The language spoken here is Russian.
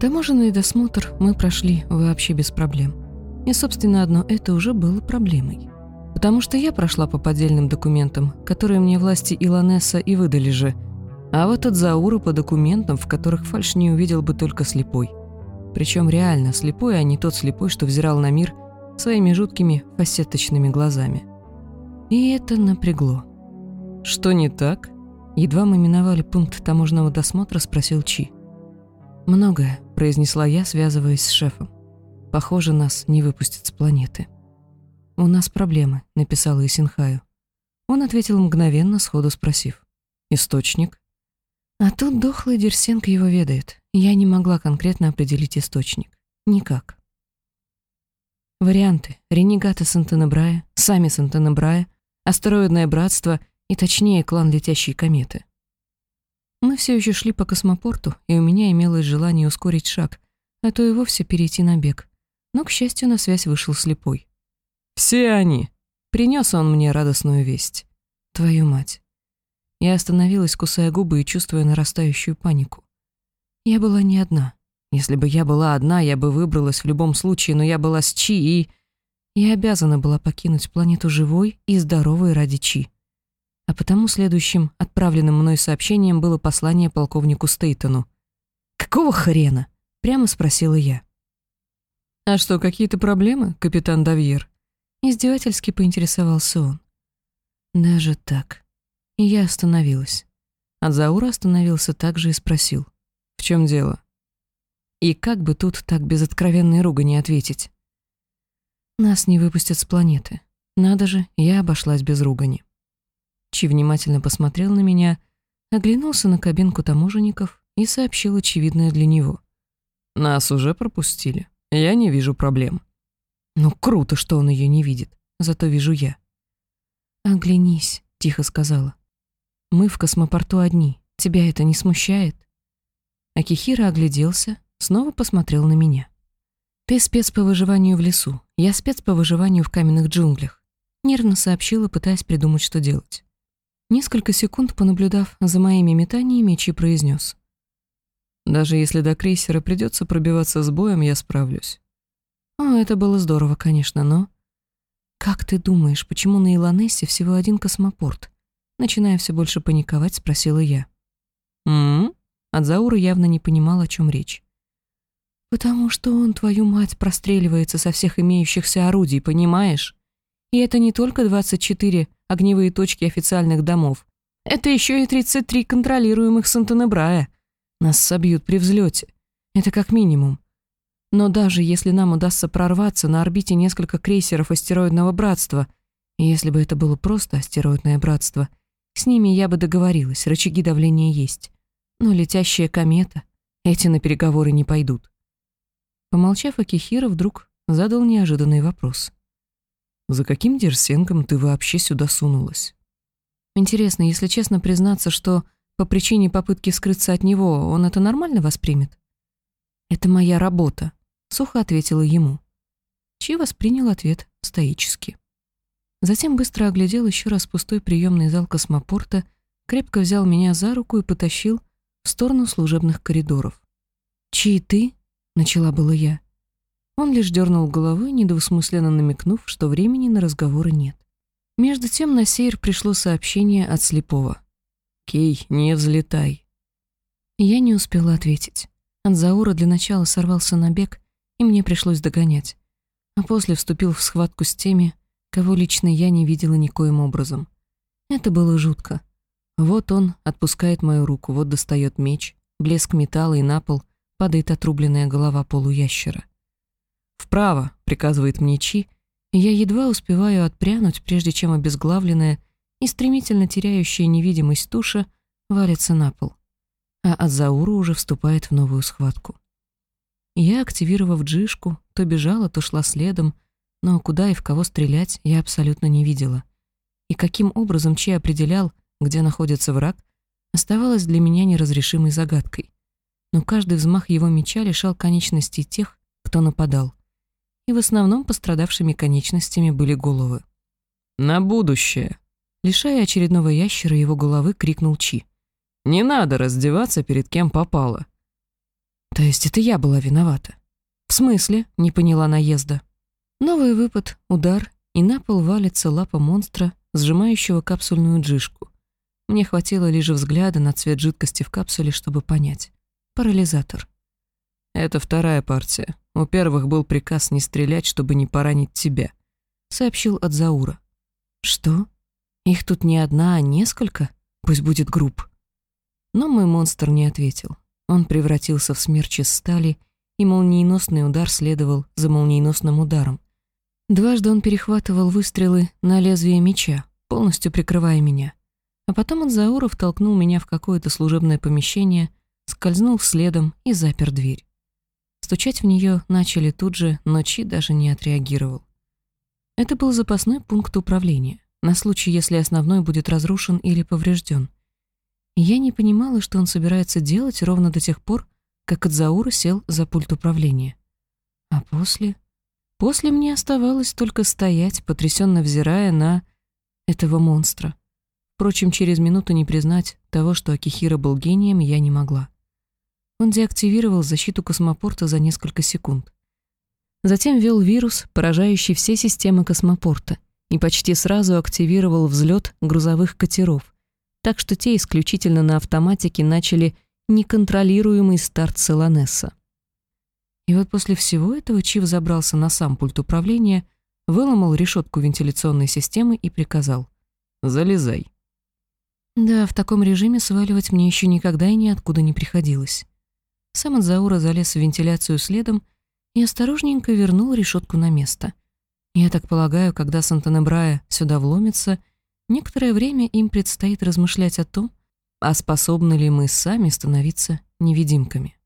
Таможенный досмотр мы прошли вообще без проблем. И, собственно, одно это уже было проблемой. Потому что я прошла по поддельным документам, которые мне власти Илонеса и выдали же, а вот от Заура по документам, в которых фальш не увидел бы только слепой. Причем реально слепой, а не тот слепой, что взирал на мир своими жуткими фасеточными глазами. И это напрягло. «Что не так?» Едва мы миновали пункт таможенного досмотра, спросил Чи. «Многое», — произнесла я, связываясь с шефом. «Похоже, нас не выпустят с планеты». «У нас проблемы», — написала Исинхаю. Он ответил мгновенно, сходу спросив. «Источник?» А тут дохлый Дерсенко его ведает. Я не могла конкретно определить источник. Никак. Варианты. Ренегаты Сантенебрая, сами Сантенебрая, астероидное братство и, точнее, клан летящей кометы. Мы все еще шли по космопорту, и у меня имелось желание ускорить шаг, а то и вовсе перейти на бег. Но, к счастью, на связь вышел слепой. «Все они!» Принес он мне радостную весть. Твою мать. Я остановилась, кусая губы и чувствуя нарастающую панику. Я была не одна. Если бы я была одна, я бы выбралась в любом случае, но я была с Чи и... Я обязана была покинуть планету живой и здоровой ради Чи. А потому следующим отправленным мной сообщением было послание полковнику Стейтону. «Какого хрена?» — прямо спросила я. «А что, какие-то проблемы, капитан Давьер?» Издевательски поинтересовался он. Даже так. Я остановилась. Адзаура остановился также и спросил. «В чем дело?» И как бы тут так без откровенной ругани ответить? Нас не выпустят с планеты. Надо же, я обошлась без ругани. Чи внимательно посмотрел на меня, оглянулся на кабинку таможенников и сообщил очевидное для него. «Нас уже пропустили. Я не вижу проблем». «Ну, круто, что он ее не видит. Зато вижу я». «Оглянись», — тихо сказала. «Мы в космопорту одни. Тебя это не смущает?» Акихира огляделся, снова посмотрел на меня. «Ты спец по выживанию в лесу, я спец по выживанию в каменных джунглях», нервно сообщила, пытаясь придумать, что делать. Несколько секунд понаблюдав за моими метаниями, Чи произнес: «Даже если до крейсера придется пробиваться с боем, я справлюсь». О, это было здорово, конечно, но... «Как ты думаешь, почему на Илонессе всего один космопорт?» Начиная все больше паниковать, спросила я. «М-м-м?» Адзаура явно не понимал, о чем речь. «Потому что он, твою мать, простреливается со всех имеющихся орудий, понимаешь? И это не только 24 огневые точки официальных домов. Это еще и 33 контролируемых Сантенебрая. Нас собьют при взлете. Это как минимум. Но даже если нам удастся прорваться на орбите несколько крейсеров астероидного братства, если бы это было просто астероидное братство, с ними я бы договорилась, рычаги давления есть. Но летящая комета, эти на переговоры не пойдут. Помолчав, Акихира вдруг задал неожиданный вопрос. «За каким дерсенком ты вообще сюда сунулась?» Интересно, если честно признаться, что по причине попытки скрыться от него он это нормально воспримет? «Это моя работа», — сухо ответила ему. Чи воспринял ответ стоически. Затем быстро оглядел еще раз пустой приемный зал космопорта, крепко взял меня за руку и потащил в сторону служебных коридоров. «Чи ты?» начала было я. Он лишь дернул головой, недвусмысленно намекнув, что времени на разговоры нет. Между тем на сейр пришло сообщение от слепого. «Кей, не взлетай». Я не успела ответить. От Заура для начала сорвался на бег, и мне пришлось догонять. А после вступил в схватку с теми, кого лично я не видела никоим образом. Это было жутко. Вот он отпускает мою руку, вот достает меч, блеск металла и на пол, падает отрубленная голова полуящера. «Вправо!» — приказывает мне Чи, и я едва успеваю отпрянуть, прежде чем обезглавленная и стремительно теряющая невидимость туша валится на пол, а Азауру уже вступает в новую схватку. Я, активировав джишку, то бежала, то шла следом, но куда и в кого стрелять я абсолютно не видела. И каким образом Чи определял, где находится враг, оставалось для меня неразрешимой загадкой но каждый взмах его меча лишал конечностей тех, кто нападал. И в основном пострадавшими конечностями были головы. «На будущее!» Лишая очередного ящера его головы, крикнул Чи. «Не надо раздеваться перед кем попало!» То есть это я была виновата? В смысле? Не поняла наезда. Новый выпад, удар, и на пол валится лапа монстра, сжимающего капсульную джишку. Мне хватило лишь взгляда на цвет жидкости в капсуле, чтобы понять. Парализатор. Это вторая партия. У первых был приказ не стрелять, чтобы не поранить тебя, сообщил Адзаура. Что? Их тут не одна, а несколько? Пусть будет групп. Но мой монстр не ответил. Он превратился в смерч из стали, и молниеносный удар следовал за молниеносным ударом. Дважды он перехватывал выстрелы на лезвие меча, полностью прикрывая меня. А потом Анзауров толкнул меня в какое-то служебное помещение, скользнул следом и запер дверь. Стучать в нее начали тут же, но Чи даже не отреагировал. Это был запасной пункт управления, на случай, если основной будет разрушен или поврежден. Я не понимала, что он собирается делать ровно до тех пор, как Адзаура сел за пульт управления. А после... После мне оставалось только стоять, потрясенно взирая на этого монстра. Впрочем, через минуту не признать того, что Акихира был гением, я не могла. Он деактивировал защиту космопорта за несколько секунд. Затем ввел вирус, поражающий все системы космопорта, и почти сразу активировал взлет грузовых катеров, так что те исключительно на автоматике начали неконтролируемый старт Селанесса. И вот после всего этого Чив забрался на сам пульт управления, выломал решетку вентиляционной системы и приказал «Залезай». Да, в таком режиме сваливать мне еще никогда и ниоткуда не приходилось. Сам Адзаура залез в вентиляцию следом и осторожненько вернул решетку на место. Я так полагаю, когда Сантанебрая сюда вломится, некоторое время им предстоит размышлять о том, а способны ли мы сами становиться невидимками.